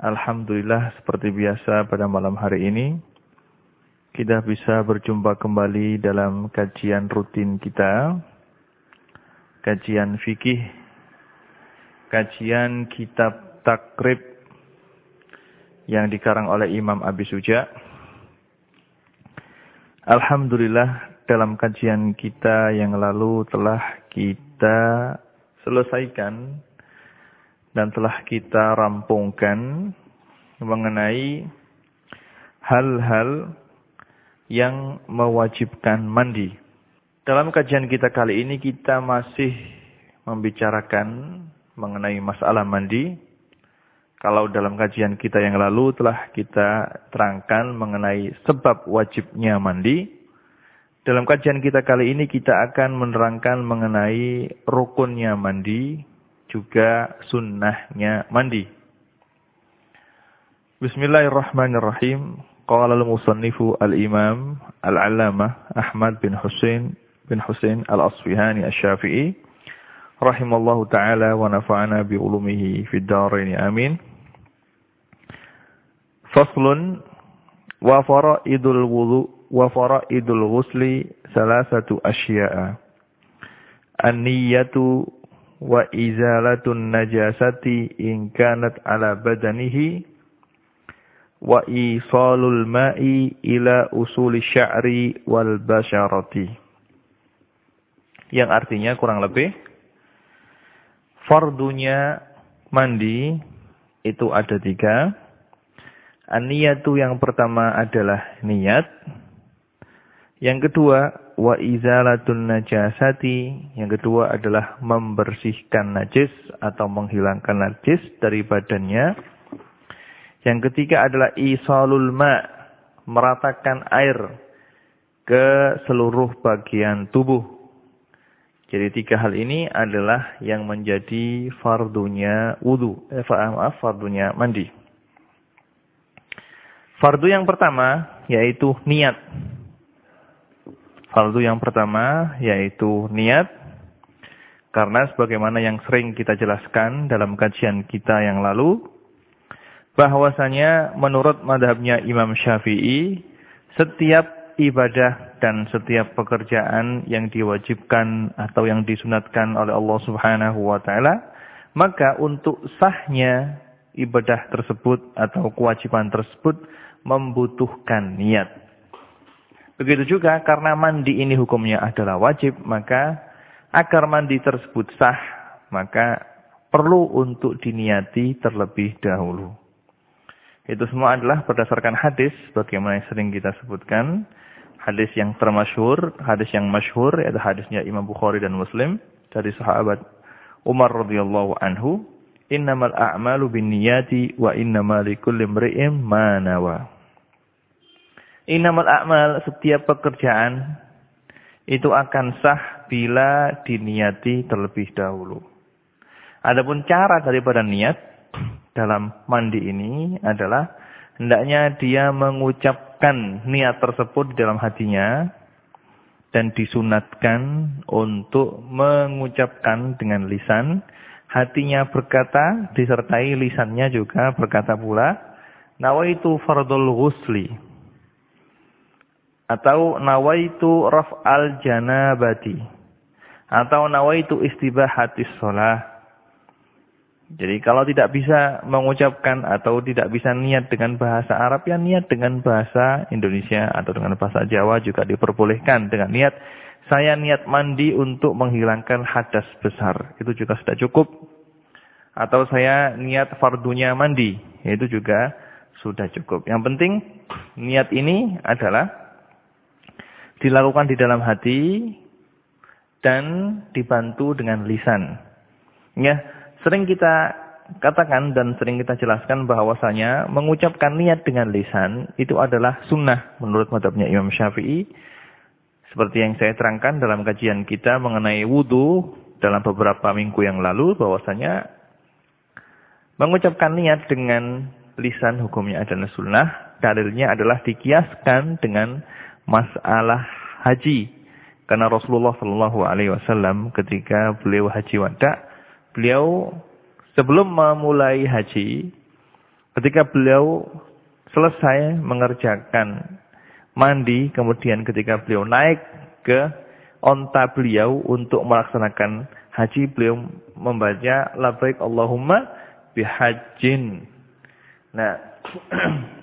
Alhamdulillah seperti biasa pada malam hari ini kita bisa berjumpa kembali dalam kajian rutin kita. Kajian fikih. Kajian kitab takrib yang dikarang oleh Imam Abi Suja. Alhamdulillah dalam kajian kita yang lalu telah kita selesaikan dan telah kita rampungkan mengenai hal-hal yang mewajibkan mandi. Dalam kajian kita kali ini kita masih membicarakan mengenai masalah mandi. Kalau dalam kajian kita yang lalu telah kita terangkan mengenai sebab wajibnya mandi. Dalam kajian kita kali ini kita akan menerangkan mengenai rukunnya mandi, juga sunnahnya mandi. Bismillahirrahmanirrahim. Qala al-musannifu al-imam al-allamah Ahmad bin Husain bin Husain al-Asfihani asy-Syafi'i rahimallahu taala wa nafa'ana bi ulumihi fid dharain amin. Faslun wa fara'idul wudu wa fara'idul ghusli salasatu asya'a. An-niyyatu wa izalatun najasati in kanat ala badanihi wa isalul ma'i ila usuli sya'ri wal basyarati yang artinya kurang lebih fardunya mandi itu ada tiga. An-niyatu yang pertama adalah niat. Yang kedua wa izalatun najasati. Yang kedua adalah membersihkan najis atau menghilangkan najis dari badannya. Yang ketiga adalah isalul ma, meratakan air ke seluruh bagian tubuh. Jadi tiga hal ini adalah yang menjadi fardunya wudu, eh, maaf, fardunya mandi. Fardu yang pertama yaitu niat. Fardu yang pertama yaitu niat. Karena sebagaimana yang sering kita jelaskan dalam kajian kita yang lalu. Bahwasanya menurut madhabnya Imam Syafi'i. Setiap ibadah dan setiap pekerjaan yang diwajibkan atau yang disunatkan oleh Allah Subhanahu wa taala, maka untuk sahnya ibadah tersebut atau kewajiban tersebut membutuhkan niat. Begitu juga karena mandi ini hukumnya adalah wajib, maka agar mandi tersebut sah, maka perlu untuk diniati terlebih dahulu. Itu semua adalah berdasarkan hadis, bagaimana yang sering kita sebutkan. Hadis yang termasyhur, hadis yang masyhur, yaitu hadisnya Imam Bukhari dan Muslim, dari sahabat Umar radhiyallahu anhu, Innamal a'malu bin niyati wa innamal likulli imri'in ma nawa. Inamal a'mal, setiap pekerjaan itu akan sah bila diniati terlebih dahulu. Adapun cara daripada niat dalam mandi ini adalah hendaknya dia mengucapkan niat tersebut di dalam hatinya dan disunatkan untuk mengucapkan dengan lisan. Hatinya berkata, disertai lisannya juga berkata pula, Nawaitu fardul ghusli atau nawaitu raf'al janabati atau nawaitu istibahatis sholah. Jadi kalau tidak bisa mengucapkan atau tidak bisa niat dengan bahasa Arab, ya niat dengan bahasa Indonesia atau dengan bahasa Jawa juga diperbolehkan dengan niat saya niat mandi untuk menghilangkan hadas besar. Itu juga sudah cukup. Atau saya niat fardunya mandi. Itu juga sudah cukup. Yang penting niat ini adalah dilakukan di dalam hati dan dibantu dengan lisan. Ya, sering kita katakan dan sering kita jelaskan bahwasanya mengucapkan niat dengan lisan itu adalah sunnah menurut madhabnya Imam Syafi'i. Seperti yang saya terangkan dalam kajian kita mengenai wudhu dalam beberapa minggu yang lalu bahwasanya mengucapkan niat dengan lisan hukumnya adalah sunnah. Dalilnya adalah dikiaskan dengan masalah haji. Karena Rasulullah Shallallahu Alaihi Wasallam ketika beliau haji wada, beliau sebelum memulai haji, ketika beliau selesai mengerjakan mandi, kemudian ketika beliau naik ke onta beliau untuk melaksanakan haji, beliau membaca labbaik Allahumma bihajjin. Nah,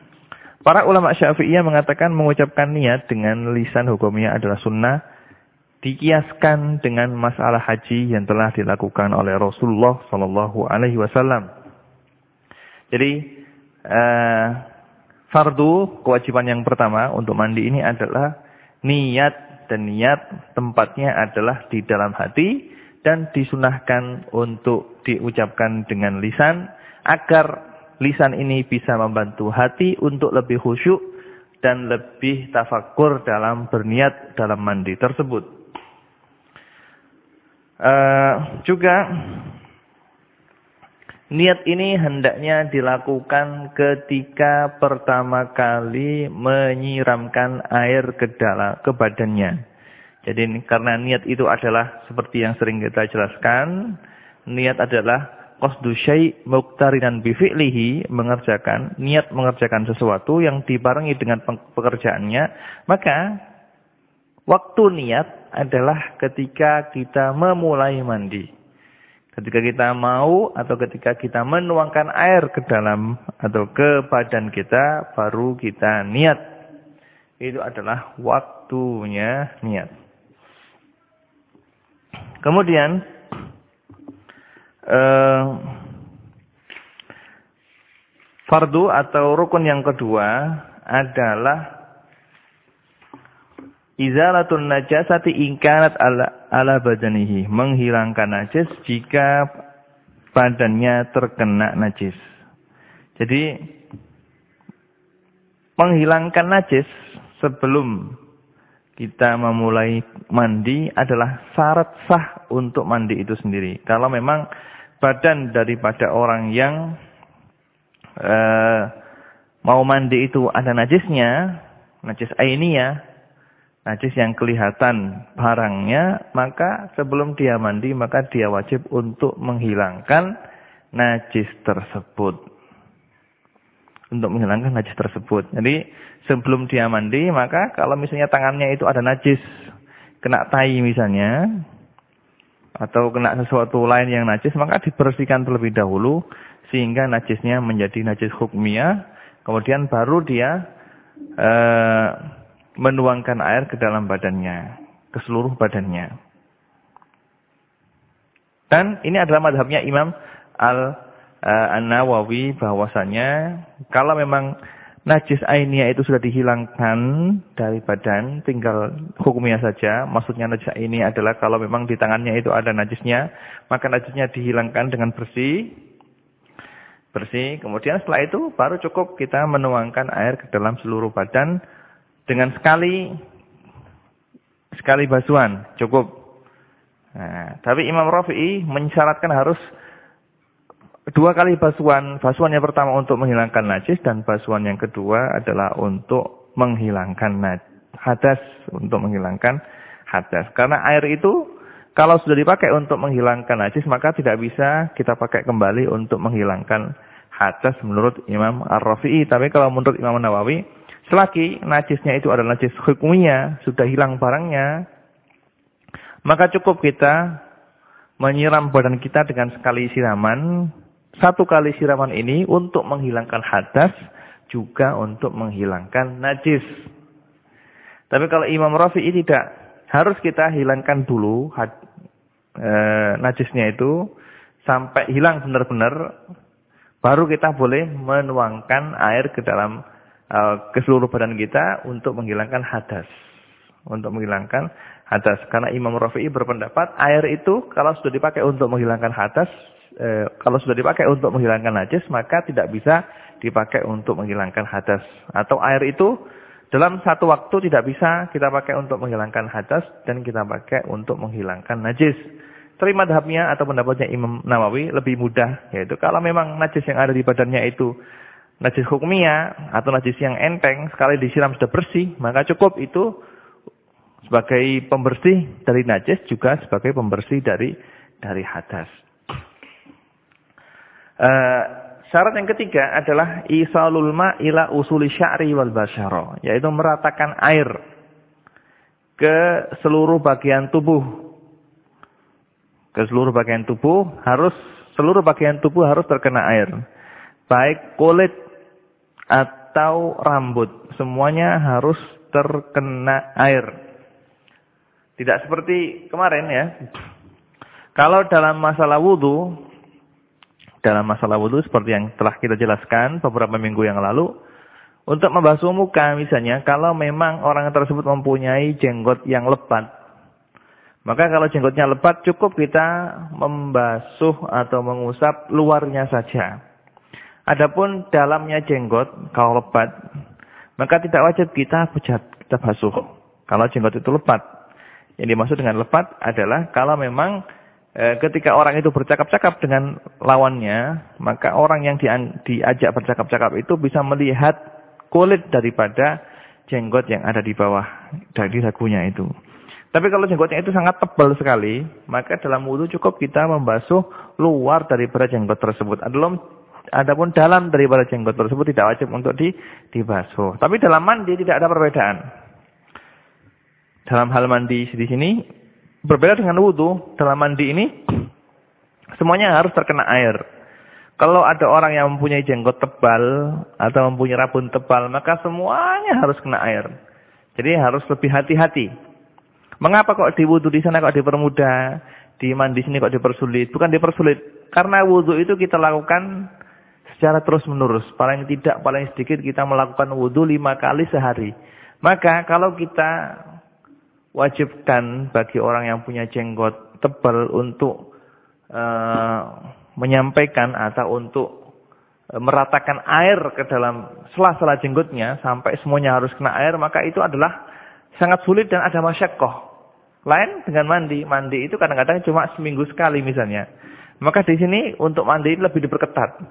para ulama Syafi'iyah mengatakan mengucapkan niat dengan lisan hukumnya adalah sunnah dikiaskan dengan masalah haji yang telah dilakukan oleh Rasulullah Sallallahu Alaihi Wasallam. Jadi uh, fardu kewajiban yang pertama untuk mandi ini adalah niat dan niat tempatnya adalah di dalam hati dan disunahkan untuk diucapkan dengan lisan agar lisan ini bisa membantu hati untuk lebih khusyuk dan lebih tafakur dalam berniat dalam mandi tersebut. Uh, juga niat ini hendaknya dilakukan ketika pertama kali menyiramkan air ke dalam ke badannya. Jadi karena niat itu adalah seperti yang sering kita jelaskan, niat adalah qasdu syai' muqtarinan bi fi'lihi, mengerjakan niat mengerjakan sesuatu yang dibarengi dengan pekerjaannya, maka waktu niat adalah ketika kita memulai mandi. Ketika kita mau atau ketika kita menuangkan air ke dalam atau ke badan kita, baru kita niat. Itu adalah waktunya niat. Kemudian, eh, fardu atau rukun yang kedua adalah Izalatun najasati ingkanat ala, ala badanihi. Menghilangkan najis jika badannya terkena najis. Jadi, menghilangkan najis sebelum kita memulai mandi adalah syarat sah untuk mandi itu sendiri. Kalau memang badan daripada orang yang uh, mau mandi itu ada najisnya, najis ainiyah, najis yang kelihatan barangnya, maka sebelum dia mandi, maka dia wajib untuk menghilangkan najis tersebut. Untuk menghilangkan najis tersebut. Jadi sebelum dia mandi, maka kalau misalnya tangannya itu ada najis, kena tai misalnya, atau kena sesuatu lain yang najis, maka dibersihkan terlebih dahulu, sehingga najisnya menjadi najis hukmiyah, kemudian baru dia eh, menuangkan air ke dalam badannya, ke seluruh badannya. Dan ini adalah madhabnya Imam Al-Nawawi bahwasanya kalau memang najis ainiyah itu sudah dihilangkan dari badan, tinggal hukumnya saja. Maksudnya najis ini adalah kalau memang di tangannya itu ada najisnya, maka najisnya dihilangkan dengan bersih. Bersih. Kemudian setelah itu baru cukup kita menuangkan air ke dalam seluruh badan dengan sekali sekali basuhan cukup. Nah, tapi Imam Rafi'i mensyaratkan harus dua kali basuhan. Basuhan yang pertama untuk menghilangkan najis dan basuhan yang kedua adalah untuk menghilangkan hadas, untuk menghilangkan hadas. Karena air itu kalau sudah dipakai untuk menghilangkan najis maka tidak bisa kita pakai kembali untuk menghilangkan hadas menurut Imam Ar-Rafi'i. Tapi kalau menurut Imam Nawawi Selagi najisnya itu adalah najis hukumnya, sudah hilang barangnya, maka cukup kita menyiram badan kita dengan sekali siraman. Satu kali siraman ini untuk menghilangkan hadas, juga untuk menghilangkan najis. Tapi kalau Imam Rafi'i tidak, harus kita hilangkan dulu had, e, najisnya itu, sampai hilang benar-benar, baru kita boleh menuangkan air ke dalam Eh, ke seluruh badan kita untuk menghilangkan hadas. Untuk menghilangkan hadas. Karena Imam Rafi'i berpendapat air itu kalau sudah dipakai untuk menghilangkan hadas, e, kalau sudah dipakai untuk menghilangkan najis maka tidak bisa dipakai untuk menghilangkan hadas. Atau air itu dalam satu waktu tidak bisa kita pakai untuk menghilangkan hadas dan kita pakai untuk menghilangkan najis. Terima madhabnya atau pendapatnya Imam Nawawi lebih mudah. Yaitu kalau memang najis yang ada di badannya itu najis hukumnya atau najis yang enteng sekali disiram sudah bersih. Maka cukup itu sebagai pembersih dari najis juga sebagai pembersih dari dari hadas. Uh, Syarat yang ketiga adalah isalul ma ila usuli sya'ri wal basyara, yaitu meratakan air ke seluruh bagian tubuh. Ke seluruh bagian tubuh harus seluruh bagian tubuh harus terkena air. Baik kulit atau rambut, semuanya harus terkena air. Tidak seperti kemarin ya. Kalau dalam masalah wudhu, dalam masalah wudhu seperti yang telah kita jelaskan beberapa minggu yang lalu. Untuk membasuh muka misalnya, kalau memang orang tersebut mempunyai jenggot yang lebat. Maka kalau jenggotnya lebat cukup kita membasuh atau mengusap luarnya saja. Adapun dalamnya jenggot, kalau lebat, maka tidak wajib kita pejat, kita basuh. Kalau jenggot itu lebat. Yang dimaksud dengan lebat adalah kalau memang ketika orang itu bercakap-cakap dengan lawannya, maka orang yang diajak bercakap-cakap itu bisa melihat kulit daripada jenggot yang ada di bawah dari dagunya itu. Tapi kalau jenggotnya itu sangat tebal sekali, maka dalam wudhu cukup kita membasuh luar daripada jenggot tersebut. Adalum, adapun dalam daripada jenggot tersebut tidak wajib untuk di, dibasuh. Tapi dalam mandi tidak ada perbedaan. Dalam hal mandi di sini Berbeda dengan wudhu, dalam mandi ini semuanya harus terkena air. Kalau ada orang yang mempunyai jenggot tebal atau mempunyai rabun tebal, maka semuanya harus kena air. Jadi harus lebih hati-hati. Mengapa kok di wudhu di sana kok dipermudah, di mandi sini kok dipersulit? Bukan dipersulit, karena wudhu itu kita lakukan secara terus-menerus. Paling tidak, paling sedikit kita melakukan wudhu lima kali sehari. Maka kalau kita wajibkan bagi orang yang punya jenggot tebal untuk uh, menyampaikan atau untuk uh, meratakan air ke dalam sela-sela jenggotnya sampai semuanya harus kena air, maka itu adalah sangat sulit dan ada masyakoh. Lain dengan mandi. Mandi itu kadang-kadang cuma seminggu sekali misalnya. Maka di sini untuk mandi lebih diperketat.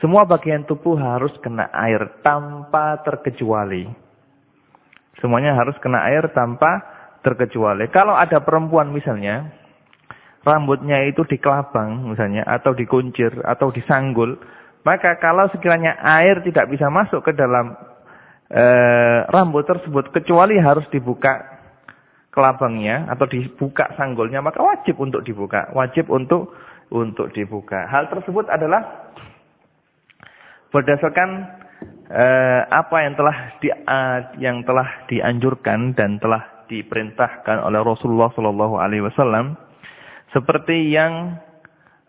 Semua bagian tubuh harus kena air tanpa terkecuali. Semuanya harus kena air tanpa terkecuali. Kalau ada perempuan misalnya, rambutnya itu dikelabang misalnya, atau dikuncir, atau disanggul, maka kalau sekiranya air tidak bisa masuk ke dalam e, rambut tersebut, kecuali harus dibuka kelabangnya, atau dibuka sanggulnya, maka wajib untuk dibuka. Wajib untuk untuk dibuka. Hal tersebut adalah berdasarkan eh, apa yang telah di, uh, yang telah dianjurkan dan telah diperintahkan oleh Rasulullah Shallallahu Alaihi Wasallam seperti yang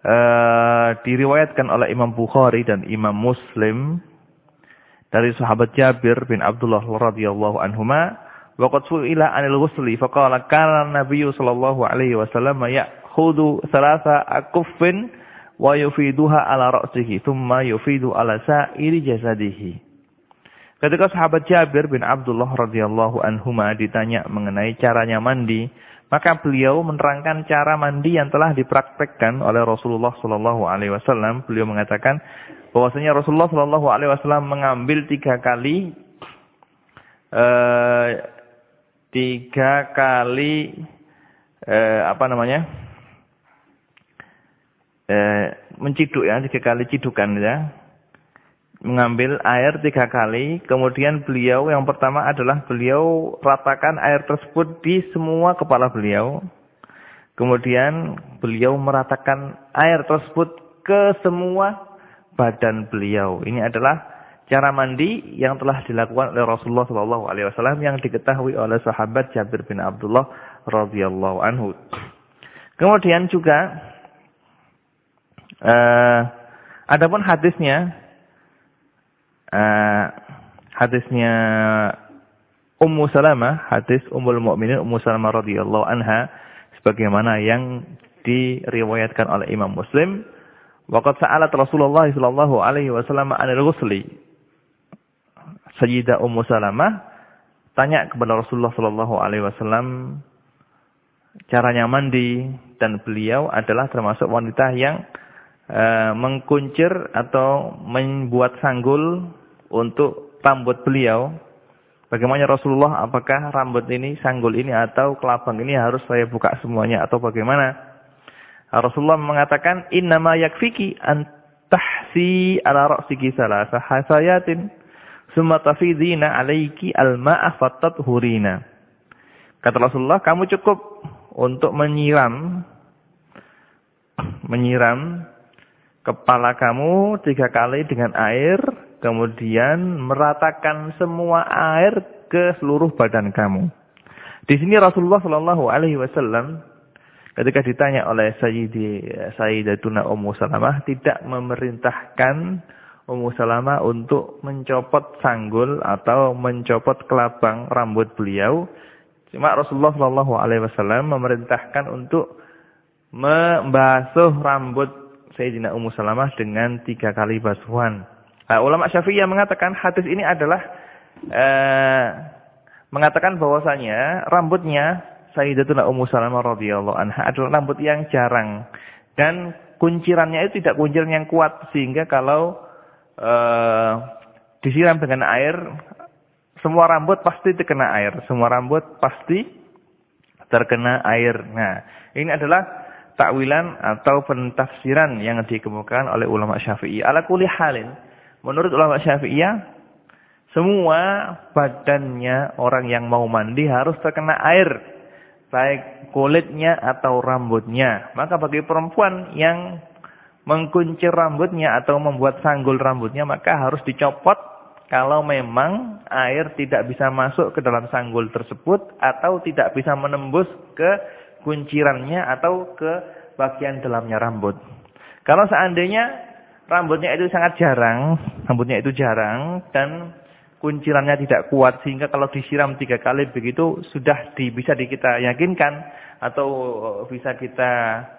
uh, diriwayatkan oleh Imam Bukhari dan Imam Muslim dari sahabat Jabir bin Abdullah radhiyallahu anhuma waqad su'ila 'anil ghusli faqala kana nabiyyu sallallahu alaihi wasallam ya'khudhu thalatha akuffin wa yufiduha ala ra'sihi thumma yufidu ala sa'iri jasadihi Ketika sahabat Jabir bin Abdullah radhiyallahu anhuma ditanya mengenai caranya mandi, maka beliau menerangkan cara mandi yang telah dipraktekkan oleh Rasulullah sallallahu alaihi wasallam. Beliau mengatakan bahwasanya Rasulullah sallallahu alaihi wasallam mengambil tiga kali uh, tiga kali uh, apa namanya? Uh, menciduk ya, tiga kali cidukan ya mengambil air tiga kali. Kemudian beliau yang pertama adalah beliau ratakan air tersebut di semua kepala beliau. Kemudian beliau meratakan air tersebut ke semua badan beliau. Ini adalah cara mandi yang telah dilakukan oleh Rasulullah Shallallahu Alaihi Wasallam yang diketahui oleh sahabat Jabir bin Abdullah radhiyallahu anhu. Kemudian juga uh, adapun hadisnya uh, hadisnya Ummu Salamah, hadis Ummul Mukminin Ummu Salamah radhiyallahu anha sebagaimana yang diriwayatkan oleh Imam Muslim, Waqad sa'alat Rasulullah sallallahu alaihi wasallam 'anil ghusli. Sayyidah Ummu Salamah tanya kepada Rasulullah sallallahu alaihi wasallam caranya mandi dan beliau adalah termasuk wanita yang uh, mengkuncir atau membuat sanggul untuk rambut beliau. Bagaimana Rasulullah apakah rambut ini sanggul ini atau kelabang ini harus saya buka semuanya atau bagaimana? Rasulullah mengatakan innama yakfiki an tahsi ala ra'siki salasa hasayatin Summa tafidina alaiki al-ma'a hurina. Kata Rasulullah, kamu cukup untuk menyiram menyiram kepala kamu tiga kali dengan air, kemudian meratakan semua air ke seluruh badan kamu. Di sini Rasulullah Shallallahu Alaihi Wasallam ketika ditanya oleh Sayyidi Sayyidatuna Ummu Salamah tidak memerintahkan Ummu Salamah untuk mencopot sanggul atau mencopot kelabang rambut beliau. Cuma Rasulullah Shallallahu Alaihi Wasallam memerintahkan untuk membasuh rambut Sayyidina Ummu Salamah dengan tiga kali basuhan. Nah, ulama Syafi'iyah mengatakan hadis ini adalah eh, mengatakan bahwasanya rambutnya Sayyidatuna Ummu Salamah radhiyallahu anha adalah rambut yang jarang dan kuncirannya itu tidak kunciran yang kuat sehingga kalau uh, disiram dengan air, semua rambut pasti terkena air. Semua rambut pasti terkena air. Nah, ini adalah takwilan atau pentafsiran yang dikemukakan oleh ulama Syafi'i. Ala kulli halin, menurut ulama Syafi'iyah, semua badannya orang yang mau mandi harus terkena air. Baik kulitnya atau rambutnya. Maka bagi perempuan yang mengkuncir rambutnya atau membuat sanggul rambutnya maka harus dicopot kalau memang air tidak bisa masuk ke dalam sanggul tersebut atau tidak bisa menembus ke kuncirannya atau ke bagian dalamnya rambut. Kalau seandainya rambutnya itu sangat jarang, rambutnya itu jarang dan kuncirannya tidak kuat sehingga kalau disiram tiga kali begitu sudah di, bisa di kita yakinkan atau bisa kita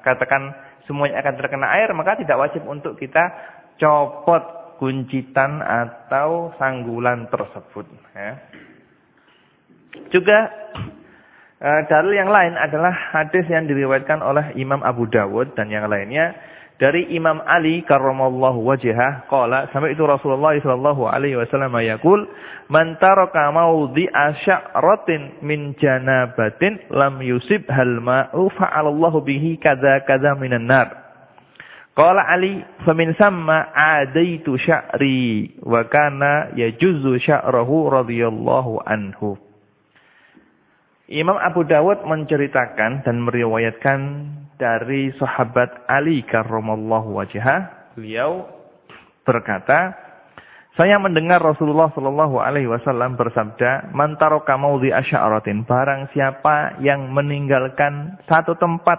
katakan semuanya akan terkena air, maka tidak wajib untuk kita copot kuncitan atau sanggulan tersebut. Ya. Juga e, dalil yang lain adalah hadis yang diriwayatkan oleh Imam Abu Dawud dan yang lainnya dari Imam Ali karramallahu wajhah qala sampai itu Rasulullah sallallahu alaihi wasallam yaqul man taraka mawdi'a sya'ratin min janabatin lam yusib hal ma'u fa'alallahu bihi kadza kadza minan nar. Qala Ali famin samma adaitu sya'ri wa kana yajuzu sya'rahu radhiyallahu anhu Imam Abu Dawud menceritakan dan meriwayatkan dari sahabat Ali karramallahu wajhah, beliau berkata, saya mendengar Rasulullah Shallallahu alaihi wasallam bersabda, "Man taraka maudhi asy'aratin, barang siapa yang meninggalkan satu tempat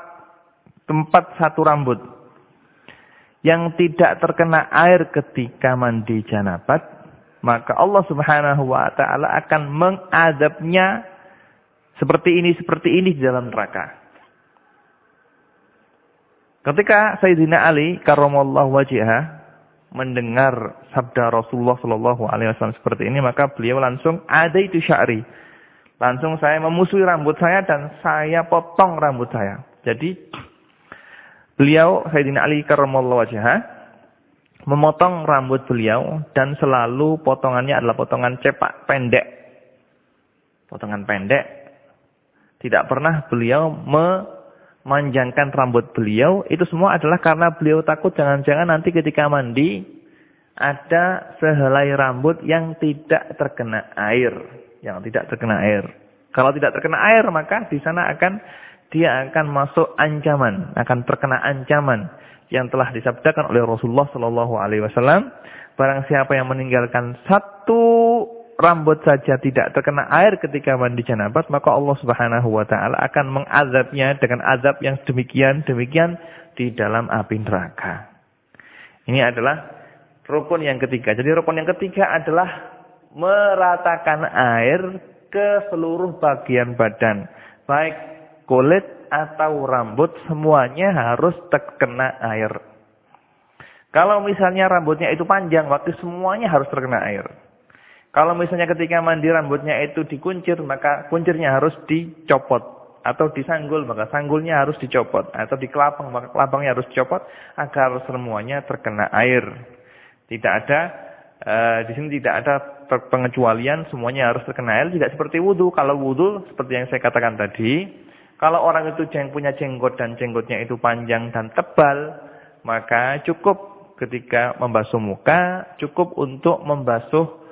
tempat satu rambut yang tidak terkena air ketika mandi janabat, maka Allah Subhanahu wa taala akan mengadabnya seperti ini seperti ini di dalam neraka. Ketika Sayyidina Ali karramallahu wajhah mendengar sabda Rasulullah sallallahu alaihi wasallam seperti ini, maka beliau langsung ada itu sya'ri. Langsung saya memusuhi rambut saya dan saya potong rambut saya. Jadi beliau Sayyidina Ali karramallahu wajhah memotong rambut beliau dan selalu potongannya adalah potongan cepak pendek. Potongan pendek. Tidak pernah beliau me manjangkan rambut beliau, itu semua adalah karena beliau takut jangan-jangan nanti ketika mandi ada sehelai rambut yang tidak terkena air, yang tidak terkena air. Kalau tidak terkena air maka di sana akan dia akan masuk ancaman, akan terkena ancaman yang telah disabdakan oleh Rasulullah Shallallahu Alaihi Wasallam. Barang siapa yang meninggalkan satu rambut saja tidak terkena air ketika mandi janabat, maka Allah Subhanahu wa taala akan mengazabnya dengan azab yang demikian demikian di dalam api neraka. Ini adalah rukun yang ketiga. Jadi rukun yang ketiga adalah meratakan air ke seluruh bagian badan, baik kulit atau rambut semuanya harus terkena air. Kalau misalnya rambutnya itu panjang, waktu semuanya harus terkena air. Kalau misalnya ketika mandi rambutnya itu dikuncir, maka kuncirnya harus dicopot. Atau disanggul, maka sanggulnya harus dicopot. Atau di kelapang, maka kelapangnya harus dicopot agar semuanya terkena air. Tidak ada, uh, di sini tidak ada pengecualian, semuanya harus terkena air. Tidak seperti wudhu. Kalau wudhu, seperti yang saya katakan tadi, kalau orang itu yang punya jenggot dan jenggotnya itu panjang dan tebal, maka cukup ketika membasuh muka, cukup untuk membasuh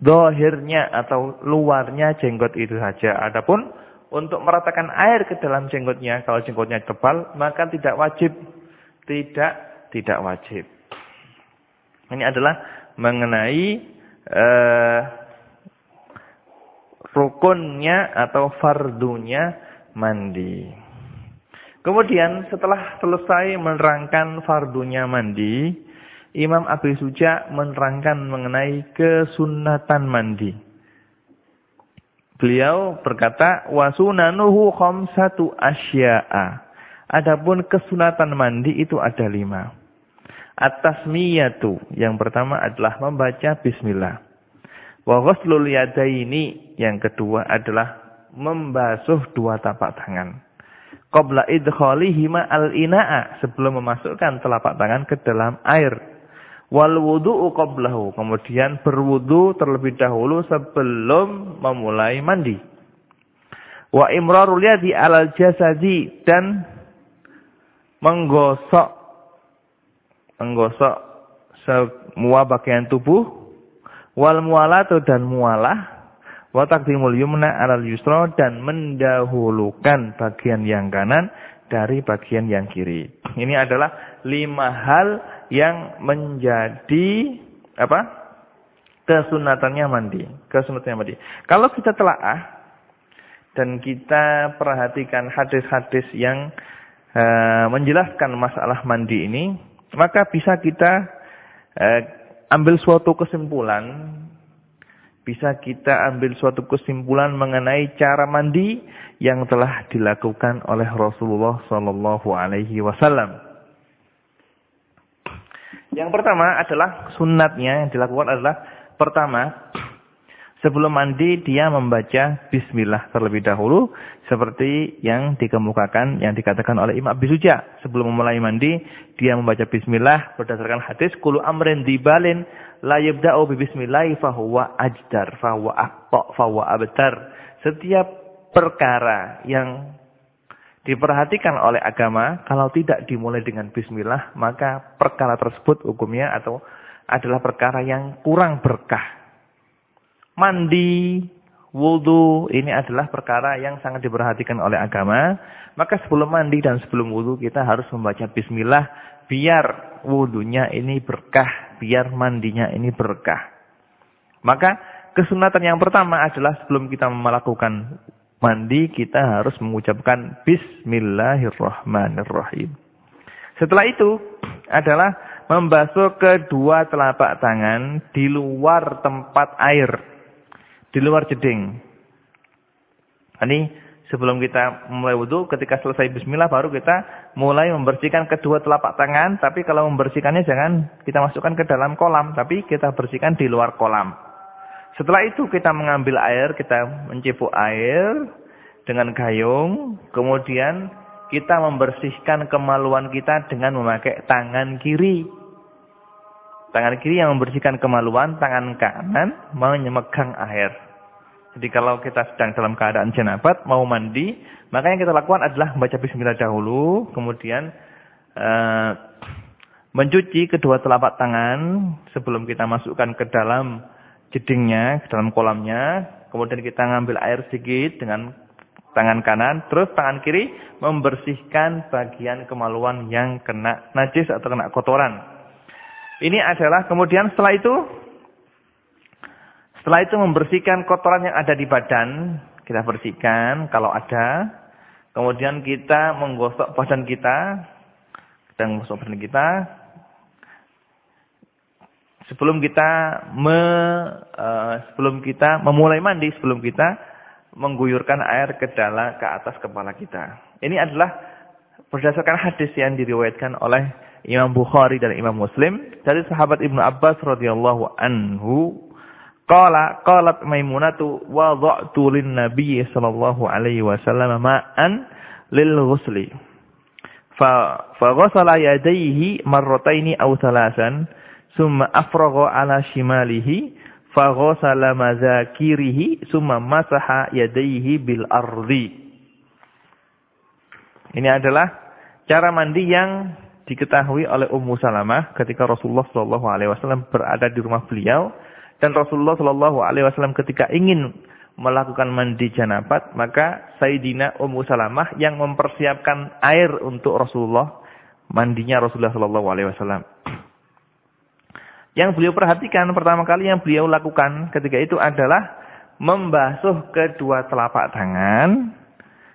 dohirnya atau luarnya jenggot itu saja. Adapun untuk meratakan air ke dalam jenggotnya. Kalau jenggotnya tebal, maka tidak wajib. Tidak, tidak wajib. Ini adalah mengenai uh, rukunnya atau fardunya mandi. Kemudian setelah selesai menerangkan fardunya mandi, Imam Abi Suja menerangkan mengenai kesunatan mandi. Beliau berkata, wasunanuhu khamsatu asya'a. Adapun kesunatan mandi itu ada lima. At-tasmiyatu. Yang pertama adalah membaca bismillah. Wa ghuslul yadaini. Yang kedua adalah membasuh dua tapak tangan. Qabla idkhalihima al-ina'a. Sebelum memasukkan telapak tangan ke dalam air. Wal wudu'u qablahu. Kemudian berwudu terlebih dahulu sebelum memulai mandi. Wa imrarul yadi alal jasadi. Dan menggosok. Menggosok semua bagian tubuh. Wal mualatu dan mualah. Wa taqdimul yumna alal yusra. Dan mendahulukan bagian yang kanan dari bagian yang kiri. Ini adalah lima hal yang menjadi apa? kesunatannya mandi, kesunatannya mandi. Kalau kita telaah dan kita perhatikan hadis-hadis yang uh, menjelaskan masalah mandi ini, maka bisa kita uh, ambil suatu kesimpulan bisa kita ambil suatu kesimpulan mengenai cara mandi yang telah dilakukan oleh Rasulullah Sallallahu Alaihi Wasallam. Yang pertama adalah sunatnya yang dilakukan adalah pertama sebelum mandi dia membaca bismillah terlebih dahulu seperti yang dikemukakan yang dikatakan oleh Imam Abi Suja. Sebelum memulai mandi dia membaca bismillah berdasarkan hadis kulu amrin dibalin la yabda'u bi bismillah fahuwa ajdar fahuwa aqta fahuwa abtar. Setiap perkara yang diperhatikan oleh agama, kalau tidak dimulai dengan bismillah, maka perkara tersebut hukumnya atau adalah perkara yang kurang berkah. Mandi, wudhu, ini adalah perkara yang sangat diperhatikan oleh agama. Maka sebelum mandi dan sebelum wudhu kita harus membaca bismillah, biar wudhunya ini berkah, biar mandinya ini berkah. Maka kesunatan yang pertama adalah sebelum kita melakukan mandi kita harus mengucapkan Bismillahirrahmanirrahim. Setelah itu adalah membasuh kedua telapak tangan di luar tempat air. Di luar jeding. Ini sebelum kita mulai wudhu, ketika selesai bismillah baru kita mulai membersihkan kedua telapak tangan. Tapi kalau membersihkannya jangan kita masukkan ke dalam kolam. Tapi kita bersihkan di luar kolam. Setelah itu kita mengambil air, kita mencipuk air dengan gayung. Kemudian kita membersihkan kemaluan kita dengan memakai tangan kiri. Tangan kiri yang membersihkan kemaluan, tangan kanan memegang air. Kalau kita sedang dalam keadaan jenabat, mau mandi, maka yang kita lakukan adalah membaca bismillah dahulu, kemudian uh, mencuci kedua telapak tangan sebelum kita masukkan ke dalam jedingnya, ke dalam kolamnya. Kemudian kita ngambil air sedikit dengan tangan kanan, terus tangan kiri membersihkan bagian kemaluan yang kena najis atau kena kotoran. Ini adalah kemudian setelah itu setelah itu membersihkan kotoran yang ada di badan, kita bersihkan kalau ada. Kemudian kita menggosok badan kita, kita menggosok badan kita, sebelum kita me, uh, sebelum kita memulai mandi, sebelum kita mengguyurkan air ke dalam ke atas kepala kita. Ini adalah berdasarkan hadis yang diriwayatkan oleh Imam Bukhari dan Imam Muslim dari sahabat Ibnu Abbas radhiyallahu anhu qala qalat Maimunatu wada'tu lin nabiy sallallahu alaihi wasallam ma'an lil ghusli fa fa ghasala yadayhi marrataini aw thalasan summa afragha ala shimalihi fa ghasala mazakirihi summa masaha yadayhi bil ardi ini adalah cara mandi yang diketahui oleh Ummu Salamah ketika Rasulullah Shallallahu Alaihi Wasallam berada di rumah beliau dan Rasulullah Shallallahu Alaihi Wasallam ketika ingin melakukan mandi janabat maka Sayyidina Ummu Salamah yang mempersiapkan air untuk Rasulullah mandinya Rasulullah Shallallahu Alaihi Wasallam. Yang beliau perhatikan pertama kali yang beliau lakukan ketika itu adalah membasuh kedua telapak tangan,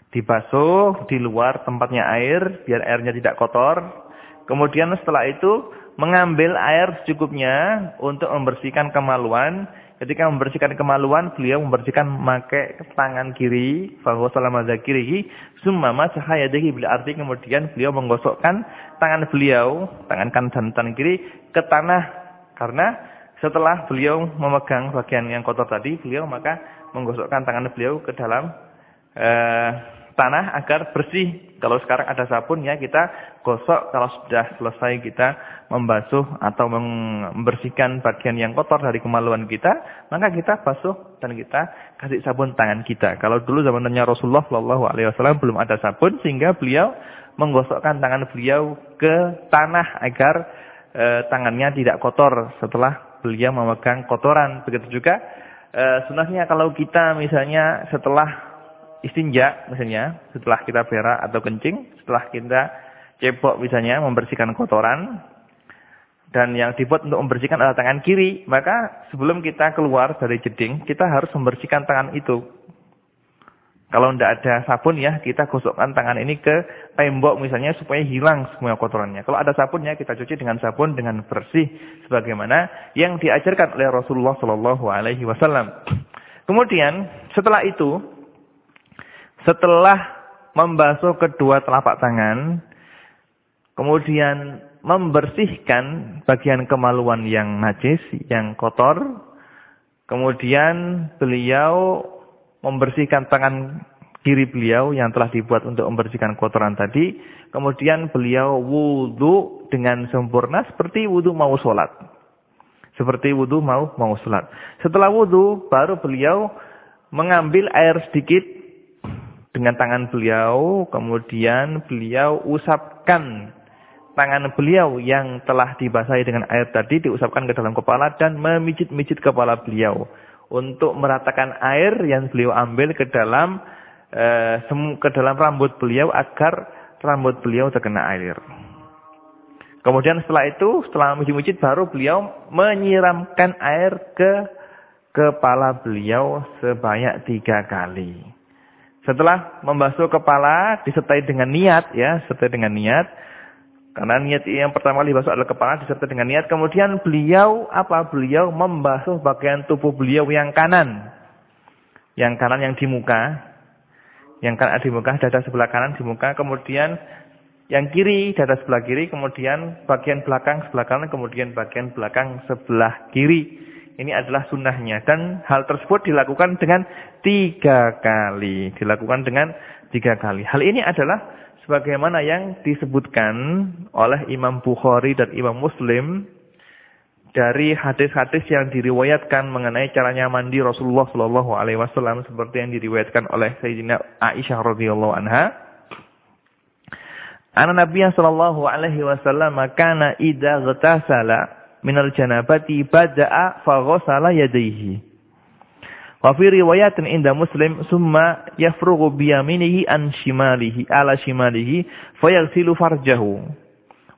dibasuh di luar tempatnya air biar airnya tidak kotor Kemudian setelah itu mengambil air secukupnya untuk membersihkan kemaluan. Ketika membersihkan kemaluan, beliau membersihkan memakai tangan kiri, faghsala kiri, summa masaha yadihi bil arti kemudian beliau menggosokkan tangan beliau, tangan kanan dan tangan kiri ke tanah karena setelah beliau memegang bagian yang kotor tadi, beliau maka menggosokkan tangan beliau ke dalam eh, tanah agar bersih. Kalau sekarang ada sabun ya kita gosok kalau sudah selesai kita membasuh atau membersihkan bagian yang kotor dari kemaluan kita, maka kita basuh dan kita kasih sabun tangan kita. Kalau dulu zamannya Rasulullah Shallallahu alaihi wasallam belum ada sabun sehingga beliau menggosokkan tangan beliau ke tanah agar e, tangannya tidak kotor setelah beliau memegang kotoran. Begitu juga e, sunahnya kalau kita misalnya setelah istinja misalnya setelah kita berak atau kencing, setelah kita cebok misalnya membersihkan kotoran dan yang dibuat untuk membersihkan adalah tangan kiri, maka sebelum kita keluar dari jeding, kita harus membersihkan tangan itu. Kalau tidak ada sabun ya, kita gosokkan tangan ini ke tembok misalnya supaya hilang semua kotorannya. Kalau ada sabunnya, kita cuci dengan sabun dengan bersih sebagaimana yang diajarkan oleh Rasulullah Shallallahu Alaihi Wasallam. Kemudian setelah itu setelah membasuh kedua telapak tangan, kemudian membersihkan bagian kemaluan yang najis, yang kotor, kemudian beliau membersihkan tangan kiri beliau yang telah dibuat untuk membersihkan kotoran tadi, kemudian beliau wudhu dengan sempurna seperti wudhu mau sholat. Seperti wudhu mau mau sholat. Setelah wudhu, baru beliau mengambil air sedikit dengan tangan beliau, kemudian beliau usapkan tangan beliau yang telah dibasahi dengan air tadi, diusapkan ke dalam kepala dan memijit-mijit kepala beliau. Untuk meratakan air yang beliau ambil ke dalam eh, ke dalam rambut beliau agar rambut beliau terkena air. Kemudian setelah itu, setelah mijit-mijit baru beliau menyiramkan air ke kepala beliau sebanyak tiga kali. Setelah membasuh kepala disertai dengan niat ya, sertai dengan niat. Karena niat yang pertama kali basuh adalah kepala disertai dengan niat. Kemudian beliau apa? Beliau membasuh bagian tubuh beliau yang kanan. Yang kanan yang di muka. Yang kanan di muka, dada sebelah kanan di muka. Kemudian yang kiri, dada sebelah kiri. Kemudian bagian belakang sebelah kanan. Kemudian bagian belakang sebelah kiri. Ini adalah sunnahnya. Dan hal tersebut dilakukan dengan tiga kali. Dilakukan dengan tiga kali. Hal ini adalah sebagaimana yang disebutkan oleh Imam Bukhari dan Imam Muslim dari hadis-hadis yang diriwayatkan mengenai caranya mandi Rasulullah Shallallahu Alaihi Wasallam seperti yang diriwayatkan oleh Sayyidina Aisyah radhiyallahu anha. Anak Nabi Shallallahu Alaihi Wasallam kana ida ghatasala minal janabati bada'a faghasala yadayhi. Wa fi riwayatin inda Muslim summa yafrughu bi yaminihi an shimalihi ala shimalihi fayaghsilu farjahu.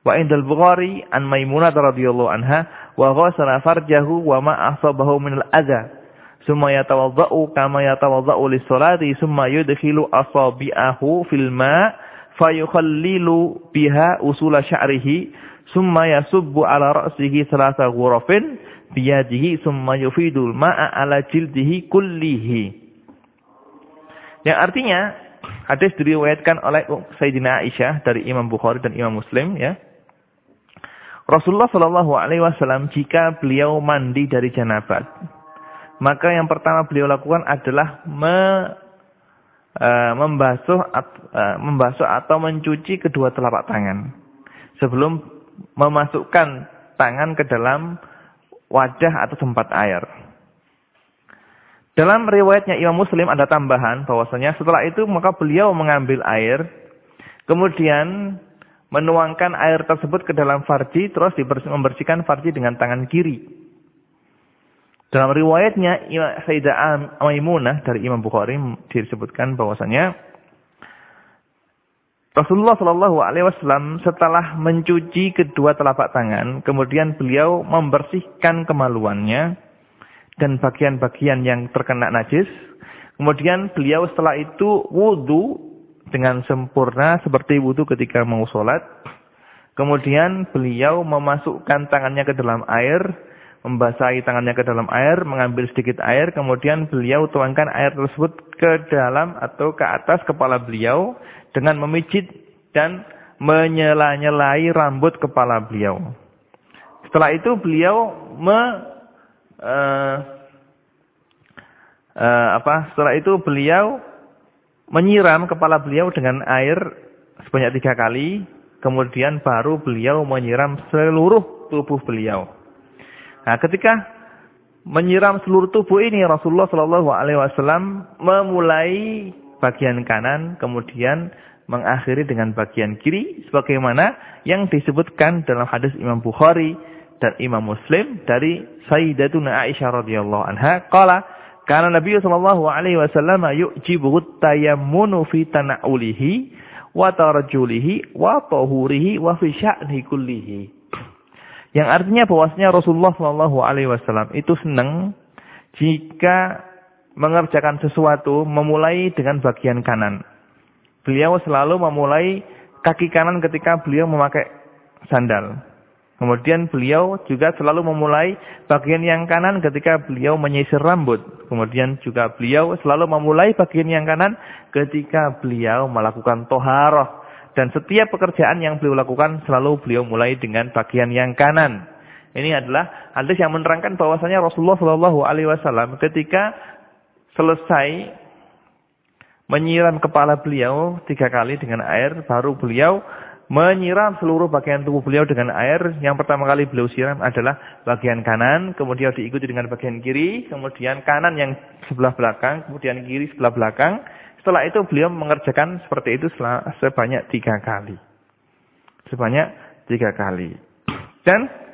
Wa inda al-Bukhari an Maimunah radhiyallahu anha wa ghasala farjahu wa ma asabahu min al-adha. Summa yatawadda'u kama yatawadda'u lis-salati summa yudkhilu asabi'ahu fil ma' fayukhallilu biha usula sya'rihi summa yasubbu ala ra'sihi salasa ghurafin biyadihi summa yufidul ma'a ala jildihi kullihi. Yang artinya hadis diriwayatkan oleh Sayyidina Aisyah dari Imam Bukhari dan Imam Muslim ya. Rasulullah Shallallahu Alaihi Wasallam jika beliau mandi dari janabat, maka yang pertama beliau lakukan adalah me, uh, membasuh, uh, membasuh atau mencuci kedua telapak tangan sebelum memasukkan tangan ke dalam wadah atau tempat air. Dalam riwayatnya Imam Muslim ada tambahan bahwasanya setelah itu maka beliau mengambil air, kemudian menuangkan air tersebut ke dalam farji, terus membersihkan farji dengan tangan kiri. Dalam riwayatnya Sayyidah Maimunah dari Imam Bukhari disebutkan bahwasanya Rasulullah Shallallahu Alaihi Wasallam setelah mencuci kedua telapak tangan, kemudian beliau membersihkan kemaluannya dan bagian-bagian yang terkena najis. Kemudian beliau setelah itu wudhu dengan sempurna seperti wudhu ketika mau sholat. Kemudian beliau memasukkan tangannya ke dalam air, membasahi tangannya ke dalam air, mengambil sedikit air, kemudian beliau tuangkan air tersebut ke dalam atau ke atas kepala beliau dengan memijit dan menyela-nyelai rambut kepala beliau. Setelah itu beliau me, uh, uh, apa? Setelah itu beliau menyiram kepala beliau dengan air sebanyak tiga kali, kemudian baru beliau menyiram seluruh tubuh beliau. Nah, ketika menyiram seluruh tubuh ini Rasulullah Shallallahu Alaihi Wasallam memulai bagian kanan, kemudian mengakhiri dengan bagian kiri, sebagaimana yang disebutkan dalam hadis Imam Bukhari dan Imam Muslim dari Sayyidatuna Aisyah radhiyallahu anha, qala karena Nabi sallallahu alaihi wasallam yu'jibuhu tayammunu fi tana'ulihi wa tarjulihi wa tahurihi wa fi sya'ni kullihi. Yang artinya bahwasanya Rasulullah sallallahu alaihi wasallam itu senang jika mengerjakan sesuatu memulai dengan bagian kanan. Beliau selalu memulai kaki kanan ketika beliau memakai sandal. Kemudian beliau juga selalu memulai bagian yang kanan ketika beliau menyisir rambut. Kemudian juga beliau selalu memulai bagian yang kanan ketika beliau melakukan toharoh. Dan setiap pekerjaan yang beliau lakukan selalu beliau mulai dengan bagian yang kanan. Ini adalah hadis yang menerangkan bahwasanya Rasulullah Shallallahu Alaihi Wasallam ketika selesai menyiram kepala beliau tiga kali dengan air, baru beliau menyiram seluruh bagian tubuh beliau dengan air. Yang pertama kali beliau siram adalah bagian kanan, kemudian diikuti dengan bagian kiri, kemudian kanan yang sebelah belakang, kemudian kiri sebelah belakang. Setelah itu beliau mengerjakan seperti itu sebanyak tiga kali. Sebanyak tiga kali. Dan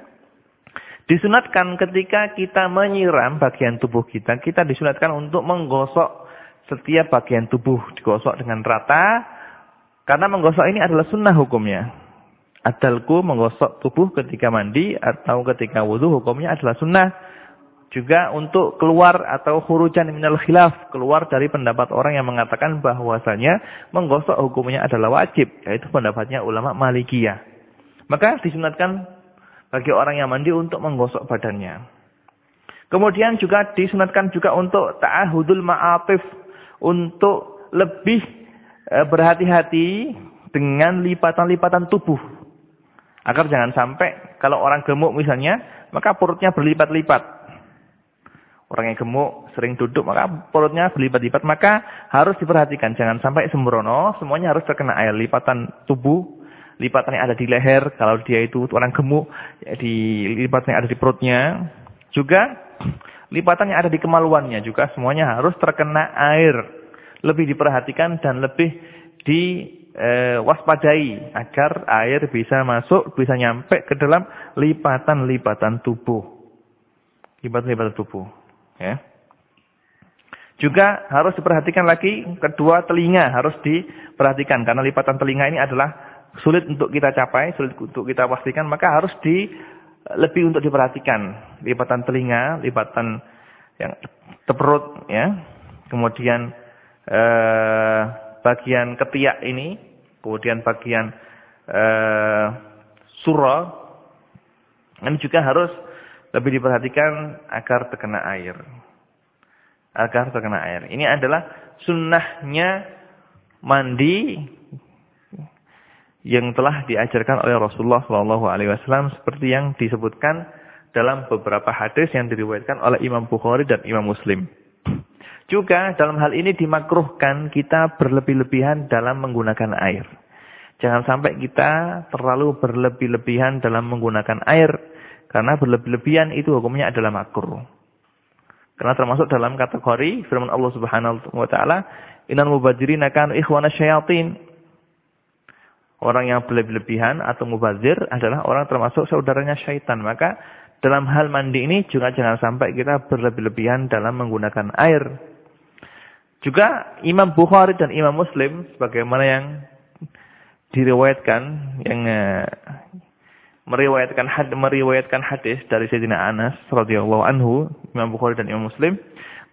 disunatkan ketika kita menyiram bagian tubuh kita, kita disunatkan untuk menggosok setiap bagian tubuh. Digosok dengan rata, karena menggosok ini adalah sunnah hukumnya. Adalku menggosok tubuh ketika mandi atau ketika wudhu hukumnya adalah sunnah. Juga untuk keluar atau hurujan minal khilaf. Keluar dari pendapat orang yang mengatakan bahwasanya menggosok hukumnya adalah wajib. Yaitu pendapatnya ulama malikiyah. Maka disunatkan bagi orang yang mandi untuk menggosok badannya. Kemudian juga disunatkan juga untuk ta'ahudul ma'atif. Untuk lebih Eh, berhati-hati dengan lipatan-lipatan tubuh. Agar jangan sampai kalau orang gemuk misalnya, maka perutnya berlipat-lipat. Orang yang gemuk sering duduk, maka perutnya berlipat-lipat. Maka harus diperhatikan, jangan sampai sembrono, semuanya harus terkena air. Lipatan tubuh, lipatan yang ada di leher, kalau dia itu orang gemuk, di lipatan yang ada di perutnya. Juga lipatan yang ada di kemaluannya juga semuanya harus terkena air lebih diperhatikan dan lebih diwaspadai eh, agar air bisa masuk, bisa nyampe ke dalam lipatan-lipatan tubuh. Lipatan-lipatan tubuh. Ya. Juga harus diperhatikan lagi kedua telinga harus diperhatikan karena lipatan telinga ini adalah sulit untuk kita capai, sulit untuk kita pastikan, maka harus di lebih untuk diperhatikan lipatan telinga, lipatan yang teperut ya. Kemudian eh, bagian ketiak ini, kemudian bagian eh, ini juga harus lebih diperhatikan agar terkena air. Agar terkena air. Ini adalah sunnahnya mandi yang telah diajarkan oleh Rasulullah Wasallam seperti yang disebutkan dalam beberapa hadis yang diriwayatkan oleh Imam Bukhari dan Imam Muslim. Juga dalam hal ini dimakruhkan kita berlebih-lebihan dalam menggunakan air. Jangan sampai kita terlalu berlebih-lebihan dalam menggunakan air. Karena berlebih-lebihan itu hukumnya adalah makruh. Karena termasuk dalam kategori firman Allah Subhanahu wa taala, "Innal mubadzirina kanu ikhwana syayatin." Orang yang berlebih-lebihan atau mubazir adalah orang termasuk saudaranya syaitan. Maka dalam hal mandi ini juga jangan sampai kita berlebih-lebihan dalam menggunakan air. Juga Imam Bukhari dan Imam Muslim sebagaimana yang diriwayatkan yang uh, meriwayatkan had meriwayatkan hadis dari Sayyidina Anas radhiyallahu anhu Imam Bukhari dan Imam Muslim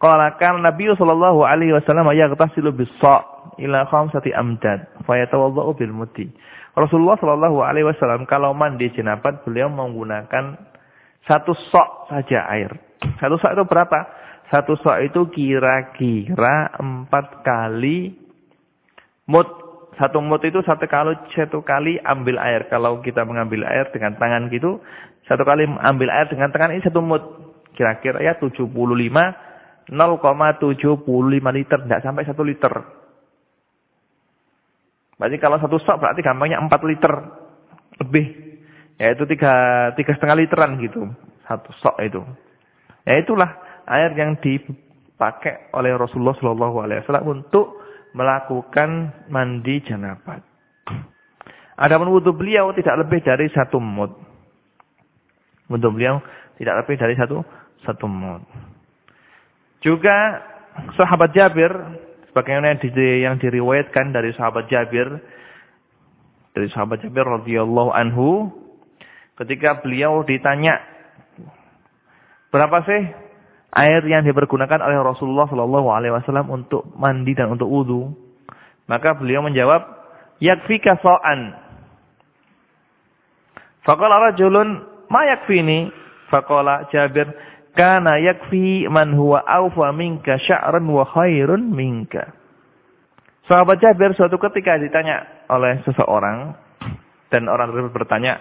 qala kan Nabi sallallahu alaihi wasallam yaghtasilu bis-sa' ila khamsati amdad fayatawaddau bil muti Rasulullah sallallahu alaihi wasallam kalau mandi jenabat beliau menggunakan satu sok saja air satu sok itu berapa satu sok itu kira-kira empat kali mut. Satu mut itu satu kali, satu kali ambil air. Kalau kita mengambil air dengan tangan gitu, satu kali ambil air dengan tangan ini satu mut. Kira-kira ya 75, 0,75 liter. Tidak sampai satu liter. Berarti kalau satu sok berarti gampangnya 4 liter lebih. Yaitu tiga, tiga setengah literan gitu. Satu sok itu. Ya itulah air yang dipakai oleh Rasulullah Shallallahu Alaihi untuk melakukan mandi janabat. Adapun wudhu beliau tidak lebih dari satu mud. Wudhu beliau tidak lebih dari satu satu mud. Juga sahabat Jabir, sebagaimana yang diriwayatkan dari sahabat Jabir, dari sahabat Jabir radhiyallahu anhu, ketika beliau ditanya, berapa sih air yang dipergunakan oleh Rasulullah Shallallahu Alaihi Wasallam untuk mandi dan untuk wudhu. Maka beliau menjawab, yakfi kasoan. Fakola rajulun ma yakfini. Fakola Jabir, kana yakfi man huwa awfa minka sya'ran wa khairun minka. Sahabat Jabir suatu ketika ditanya oleh seseorang dan orang tersebut bertanya,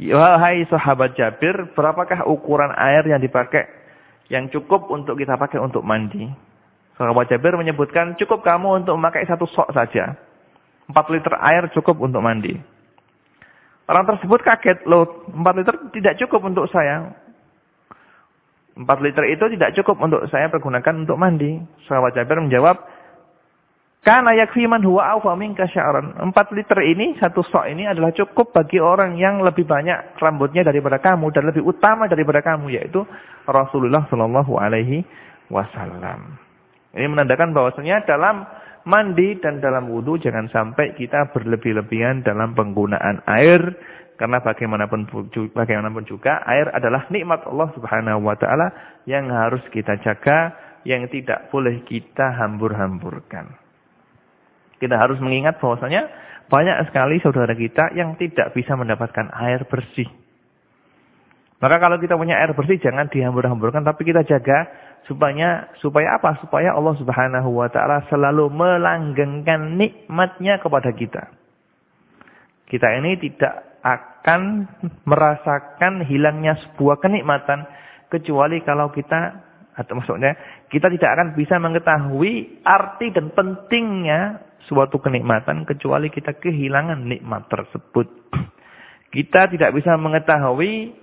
"Wahai sahabat Jabir, berapakah ukuran air yang dipakai yang cukup untuk kita pakai untuk mandi. Sahabat Jabir menyebutkan cukup kamu untuk memakai satu sok saja. 4 liter air cukup untuk mandi. Orang tersebut kaget, loh 4 liter tidak cukup untuk saya. 4 liter itu tidak cukup untuk saya pergunakan untuk mandi. Sahabat Jabir menjawab, karena yakfi man huwa awfa minka sya'ran. 4 liter ini, satu sok ini adalah cukup bagi orang yang lebih banyak rambutnya daripada kamu dan lebih utama daripada kamu yaitu Rasulullah sallallahu alaihi wasallam. Ini menandakan bahwasanya dalam mandi dan dalam wudhu jangan sampai kita berlebih-lebihan dalam penggunaan air karena bagaimanapun bagaimanapun juga air adalah nikmat Allah Subhanahu wa taala yang harus kita jaga, yang tidak boleh kita hambur-hamburkan. Kita harus mengingat bahwasanya banyak sekali saudara kita yang tidak bisa mendapatkan air bersih. Maka kalau kita punya air bersih jangan dihambur-hamburkan tapi kita jaga supaya supaya apa? Supaya Allah Subhanahu wa taala selalu melanggengkan nikmatnya kepada kita. Kita ini tidak akan merasakan hilangnya sebuah kenikmatan kecuali kalau kita atau maksudnya kita tidak akan bisa mengetahui arti dan pentingnya suatu kenikmatan kecuali kita kehilangan nikmat tersebut. Kita tidak bisa mengetahui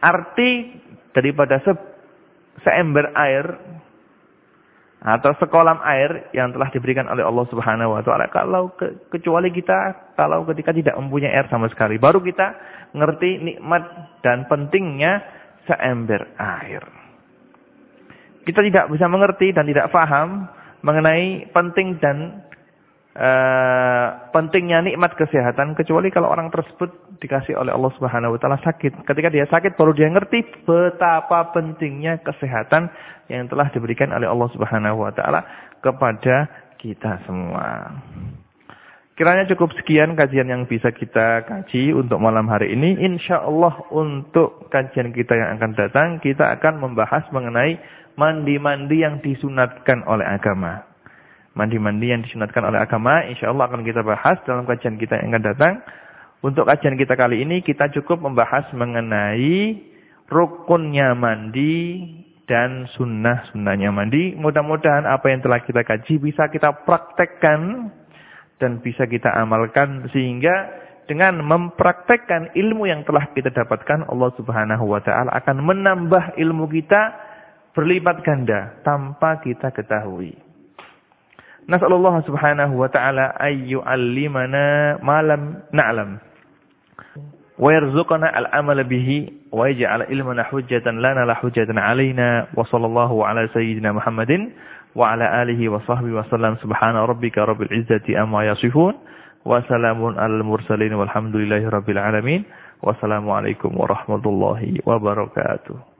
arti daripada se seember air atau sekolam air yang telah diberikan oleh Allah Subhanahu wa taala. Kalau ke, kecuali kita kalau ketika tidak mempunyai air sama sekali. Baru kita ngerti nikmat dan pentingnya seember air. Kita tidak bisa mengerti dan tidak faham mengenai penting dan uh, pentingnya nikmat kesehatan. Kecuali kalau orang tersebut dikasih oleh Allah Subhanahu wa taala sakit. Ketika dia sakit baru dia ngerti betapa pentingnya kesehatan yang telah diberikan oleh Allah Subhanahu wa taala kepada kita semua. Kiranya cukup sekian kajian yang bisa kita kaji untuk malam hari ini. Insya Allah untuk kajian kita yang akan datang, kita akan membahas mengenai mandi-mandi yang disunatkan oleh agama. mandi-mandi yang disunatkan oleh agama. Insya Allah akan kita bahas dalam kajian kita yang akan datang. Untuk kajian kita kali ini kita cukup membahas mengenai rukunnya mandi dan sunnah-sunnahnya mandi. Mudah-mudahan apa yang telah kita kaji bisa kita praktekkan dan bisa kita amalkan sehingga dengan mempraktekkan ilmu yang telah kita dapatkan Allah Subhanahu wa taala akan menambah ilmu kita berlipat ganda tanpa kita ketahui. Nasallallahu subhanahu wa ta'ala ayyu'allimana malam na'lam. Wa yarzuqana al-amala bihi wa yaj'al ilmana hujjatan lana la hujjatan alaina wa sallallahu ala sayyidina Muhammadin wa ala alihi wa sahbihi wa sallam subhana rabbika rabbil izzati amma yasifun wa salamun alal mursalin walhamdulillahi rabbil alamin. Wassalamualaikum warahmatullahi wabarakatuh.